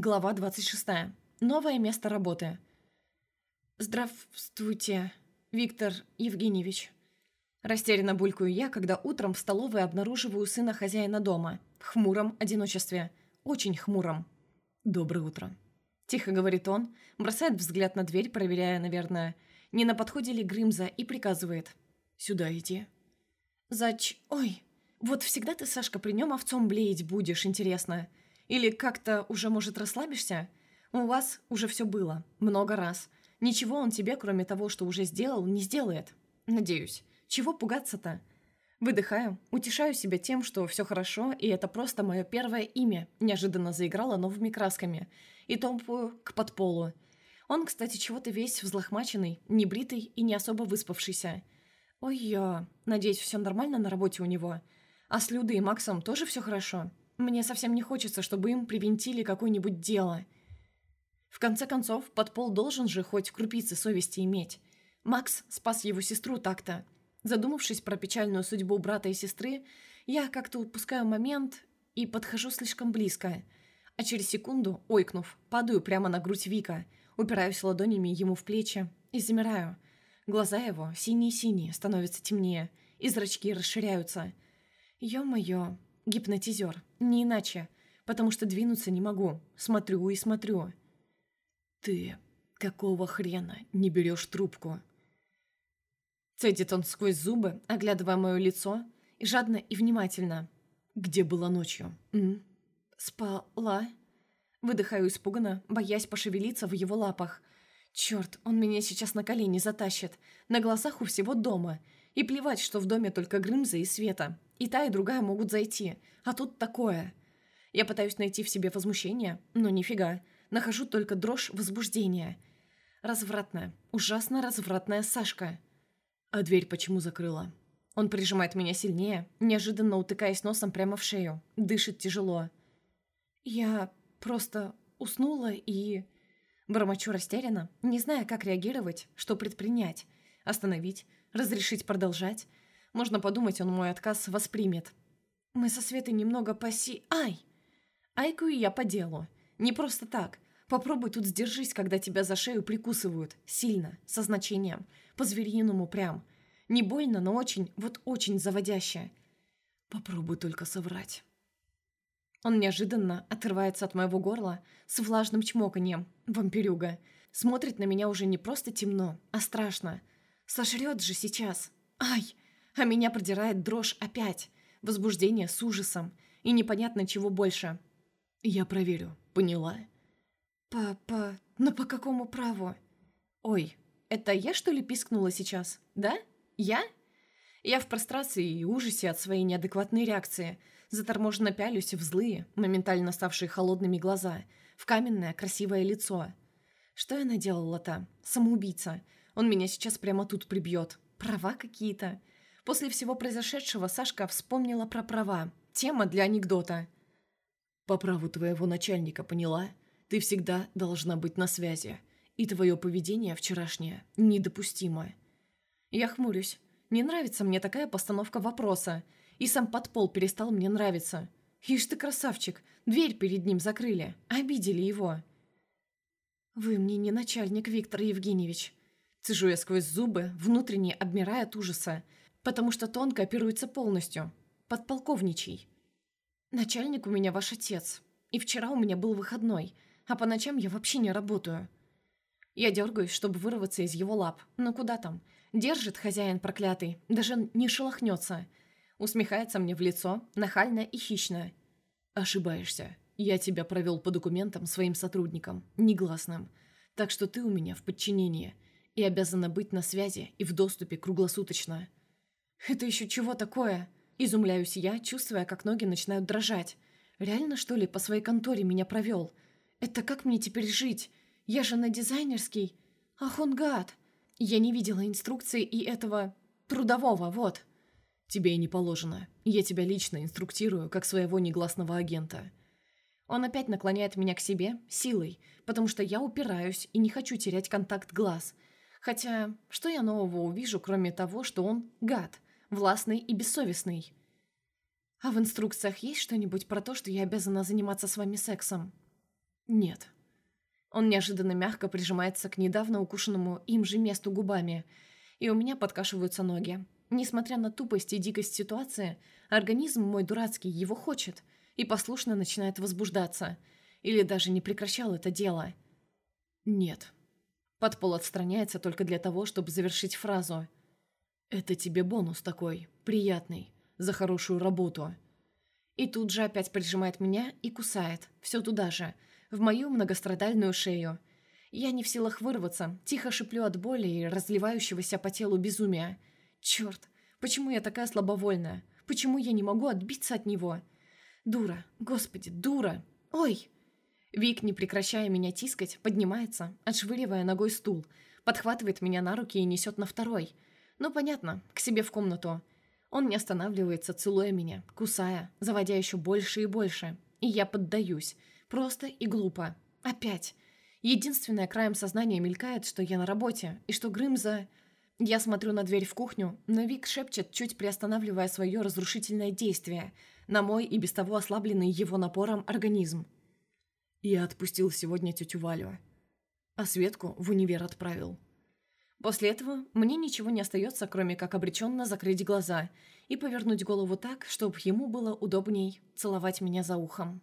Глава 26. Новое место работы. «Здравствуйте, Виктор Евгеньевич». Растерянно булькаю я, когда утром в столовой обнаруживаю сына хозяина дома. В хмуром одиночестве. Очень хмуром. «Доброе утро». Тихо говорит он, бросает взгляд на дверь, проверяя, наверное, не на подходе ли Грымза, и приказывает. «Сюда иди». «Зач... Ой, вот всегда ты, Сашка, при нем овцом блеять будешь, интересно». Или как-то уже, может, расслабишься? У вас уже все было. Много раз. Ничего он тебе, кроме того, что уже сделал, не сделает. Надеюсь. Чего пугаться-то? Выдыхаю, утешаю себя тем, что все хорошо, и это просто мое первое имя, неожиданно заиграло новыми красками, и топаю к подполу. Он, кстати, чего-то весь взлохмаченный, небритый и не особо выспавшийся. Ой-ё, надеюсь, все нормально на работе у него. А с Людой и Максом тоже все хорошо? Мне совсем не хочется, чтобы им привинтили какое-нибудь дело. В конце концов, подпол должен же хоть крупицы совести иметь. Макс спас его сестру так-то. Задумавшись про печальную судьбу брата и сестры, я как-то упускаю момент и подхожу слишком близко. А через секунду, ойкнув, падаю прямо на грудь Вика, упираюсь ладонями ему в плечи и замираю. Глаза его, синие-синие, становятся темнее, и зрачки расширяются. Ё-моё, Гипнотизер. Не иначе. Потому что двинуться не могу. Смотрю и смотрю. «Ты какого хрена не берешь трубку?» Цедит он сквозь зубы, оглядывая мое лицо, и жадно и внимательно. «Где была ночью?» М? «Спала?» Выдыхаю испуганно, боясь пошевелиться в его лапах. «Черт, он меня сейчас на колени затащит. На глазах у всего дома. И плевать, что в доме только Грымза и Света. И та, и другая могут зайти. А тут такое. Я пытаюсь найти в себе возмущение, но нифига. Нахожу только дрожь возбуждения. Развратная, ужасно развратная Сашка. А дверь почему закрыла? Он прижимает меня сильнее, неожиданно утыкаясь носом прямо в шею. Дышит тяжело. Я просто уснула и... Бормочу растерянно, не зная, как реагировать, что предпринять. Остановить, разрешить продолжать. Можно подумать, он мой отказ воспримет. Мы со Светой немного поси... Ай! Айкую я по делу. Не просто так. Попробуй тут сдержись, когда тебя за шею прикусывают. Сильно, со значением. По-звериному прям. Не больно, но очень, вот очень заводяще. Попробуй только соврать. Он неожиданно отрывается от моего горла с влажным чмоканьем. Вампирюга. Смотрит на меня уже не просто темно, а страшно. Сожрет же сейчас. Ай! А меня продирает дрожь опять. Возбуждение с ужасом. И непонятно чего больше. Я проверю. Поняла? Папа, но по какому праву? Ой, это я что ли пискнула сейчас? Да? Я? Я в прострации и ужасе от своей неадекватной реакции. Заторможенно пялюсь в злые, моментально ставшие холодными глаза, в каменное красивое лицо. Что я наделала-то? Самоубийца. Он меня сейчас прямо тут прибьет. Права какие-то. После всего произошедшего Сашка вспомнила про права. Тема для анекдота. «По праву твоего начальника, поняла? Ты всегда должна быть на связи. И твое поведение вчерашнее недопустимо». Я хмурюсь. Не нравится мне такая постановка вопроса. И сам подпол перестал мне нравиться. Ишь ты красавчик, дверь перед ним закрыли, обидели его. «Вы мне не начальник, Виктор Евгеньевич». Цежу я сквозь зубы, внутренне обмирая от ужаса потому что тонко оперуется полностью. Подполковничий. Начальник у меня ваш отец. И вчера у меня был выходной, а по ночам я вообще не работаю. Я дергаюсь, чтобы вырваться из его лап. Но куда там? Держит хозяин проклятый, даже не шелохнется. Усмехается мне в лицо, нахально и хищно. Ошибаешься. Я тебя провел по документам своим сотрудникам, негласным. Так что ты у меня в подчинении и обязана быть на связи и в доступе круглосуточно. «Это еще чего такое?» Изумляюсь я, чувствуя, как ноги начинают дрожать. «Реально, что ли, по своей конторе меня провел? Это как мне теперь жить? Я же на дизайнерский. Ах, он гад! Я не видела инструкции и этого... трудового, вот». «Тебе и не положено. Я тебя лично инструктирую, как своего негласного агента». Он опять наклоняет меня к себе, силой, потому что я упираюсь и не хочу терять контакт глаз. Хотя, что я нового увижу, кроме того, что он гад? властный и бессовестный. А в инструкциях есть что-нибудь про то, что я обязана заниматься с вами сексом? Нет. Он неожиданно мягко прижимается к недавно укушенному им же месту губами, и у меня подкашиваются ноги. Несмотря на тупость и дикость ситуации, организм мой дурацкий его хочет и послушно начинает возбуждаться. Или даже не прекращал это дело. Нет. Подпол отстраняется только для того, чтобы завершить фразу. «Это тебе бонус такой, приятный, за хорошую работу». И тут же опять прижимает меня и кусает, все туда же, в мою многострадальную шею. Я не в силах вырваться, тихо шиплю от боли и разливающегося по телу безумия. Черт, почему я такая слабовольная? Почему я не могу отбиться от него? Дура, господи, дура. Ой! Вик, не прекращая меня тискать, поднимается, отшвыривая ногой стул, подхватывает меня на руки и несет на второй. Ну, понятно, к себе в комнату. Он не останавливается, целуя меня, кусая, заводя еще больше и больше. И я поддаюсь. Просто и глупо. Опять. Единственное краем сознания мелькает, что я на работе, и что Грымза... Я смотрю на дверь в кухню, но Вик шепчет, чуть приостанавливая свое разрушительное действие, на мой и без того ослабленный его напором организм. Я отпустил сегодня тетю Валю, а Светку в универ отправил. После этого мне ничего не остается, кроме как обреченно закрыть глаза и повернуть голову так, чтобы ему было удобней целовать меня за ухом.